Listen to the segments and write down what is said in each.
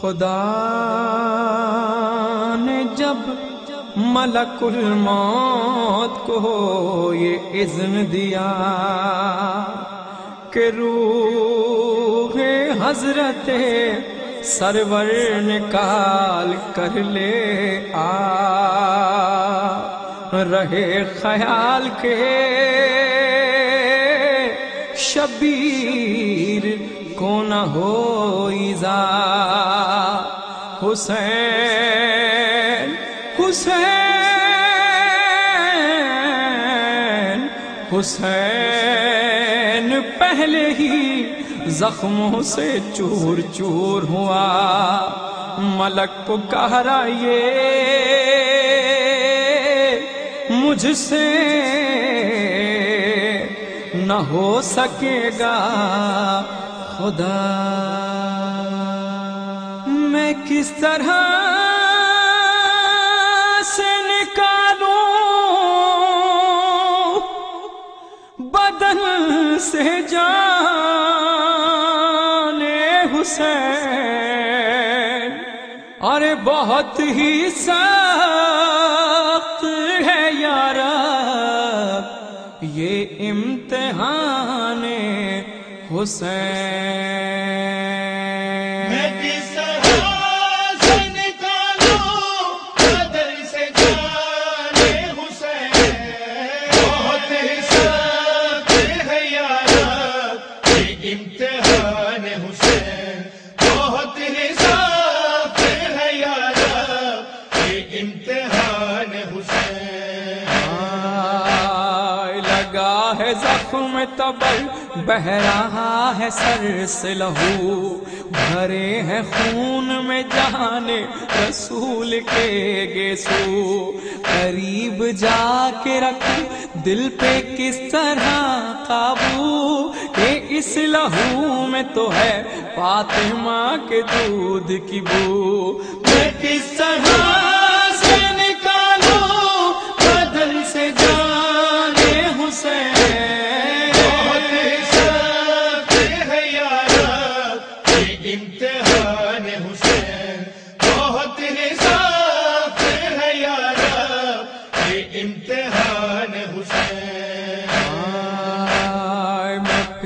خدا نے جب ملک الموت کو یہ اذن دیا کہ روح حضرت سرور نکال کر لے آ، رہے خیال کے شبیر کو نہ ہو ایزا حسین حسین حسین، پہلے ہی زخموں سے چور چور ہوا۔ ملک کو کہہ رہا یہ، مجھ سے نہ ہو سکے گا۔ خدا، میں کس طرح سے نکالوں؟ بدن سے جان حسین۔ ارے بہت ہی سخت امتحان حسین۔ میں کس امتحان حسین۔ زخم تبر بہ رہا ہے سر سے لہو۔ بھرے ہیں خون میں جان رسول کے گیسو۔ قریب جا کے رکھ دل پہ کس طرح قابو۔ کہ اس لہو میں تو ہے فاطمہ کے دودھ کی بو۔ میں کس طرح سے نکالوں؟ بدن سے جان حسین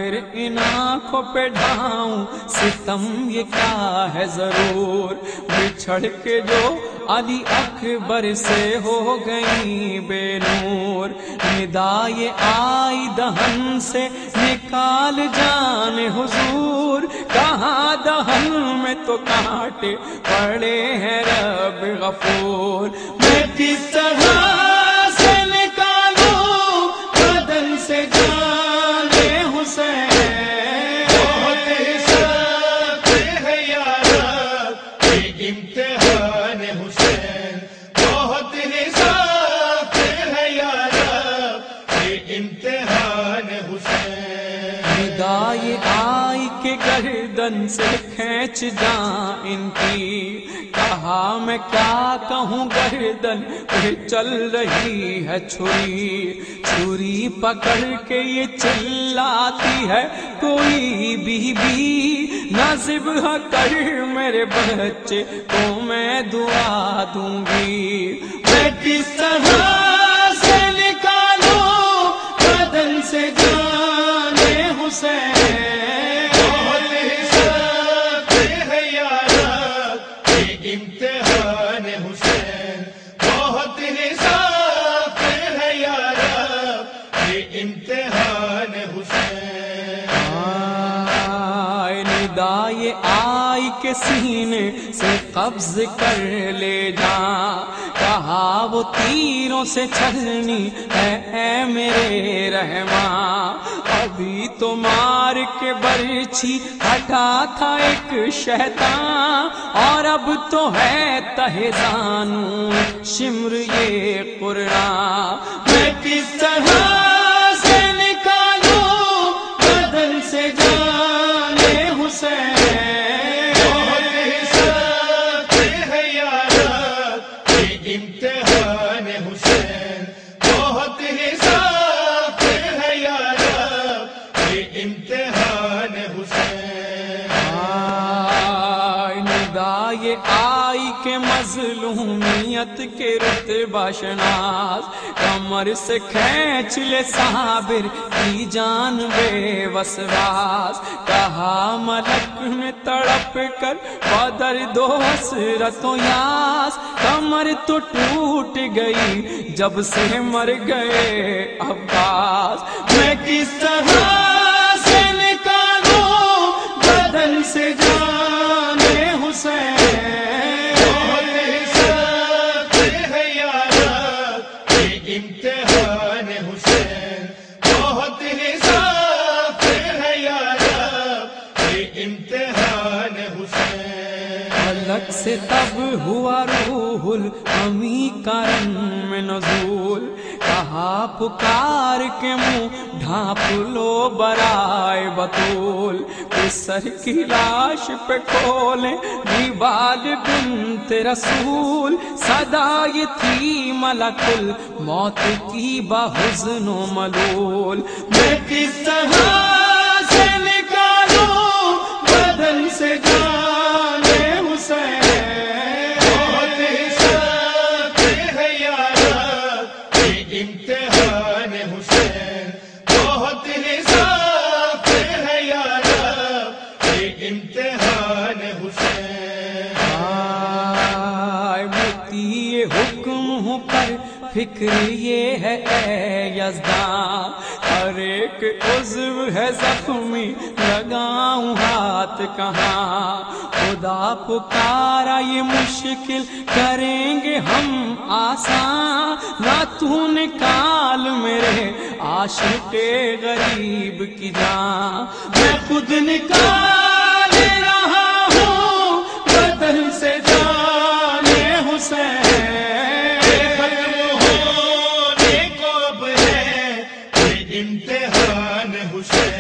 پھر ان آنکھوں پہ ڈھاؤں، ستم یہ کیا ہے ضرور؟ بچھڑ کے جو علی اکبر سے ہو گئی بے نور ندا یہ آئی دہن سے نکال جان حضور۔ کہاں دہن میں تو کانٹے پڑے ہیں رب غفور؟ میں کس طرح گردن سے کھینچ جان ان کی۔ کہا میں کیا کہوں گردن پہ چل رہی ہے چھری۔ چھری پکڑ کے یہ چلاتی ہے کوئی بی بی نازب کر میرے بچے کو میں دعا دوں گی۔ میں کس جہان امتحان حسین بہت ہی سخت ہے یار یہ امتحان حسین۔ آئے ندائے آئے کے سینے سے قبض کر لے جا۔ کہا وہ تیروں سے چھلنی ہے، اے میرے رحماں ابھی تو مار کے برچھی ہٹا تھا ایک شیطان، اور اب تو ہے تہزانو شمر یہ قرآن۔ میں کس طرح یہ آئی کے مظلومیت کے رت شناس کمر سے کھینچ لے صابر، کی جان بے وسواس۔ کہا ملک میں تڑپ کر بدر دو حسرت و یاس، کمر تو ٹوٹ گئی جب سے مر گئے عباس۔ میں کس طرح سے تب ہوا روح المی کا رنگ میں نزول۔ کہا پکار کے منہ ڈھانپ لو برائے بطول۔ سر کی لاش پہ کھولے دیوال بنت رسول۔ صدا یہ تھی ملکل موت کی بہزن و ملول۔ میں کس طرح ذکر یہ ہے اے یزدان ہر ایک عزو ہے زخمی، لگاؤں ہاتھ کہاں؟ خدا پکارا، یہ مشکل کریں گے ہم آسان نہ تو نکال میرے عاشق غریب کی جان۔ میں خود نکال امتحان حسین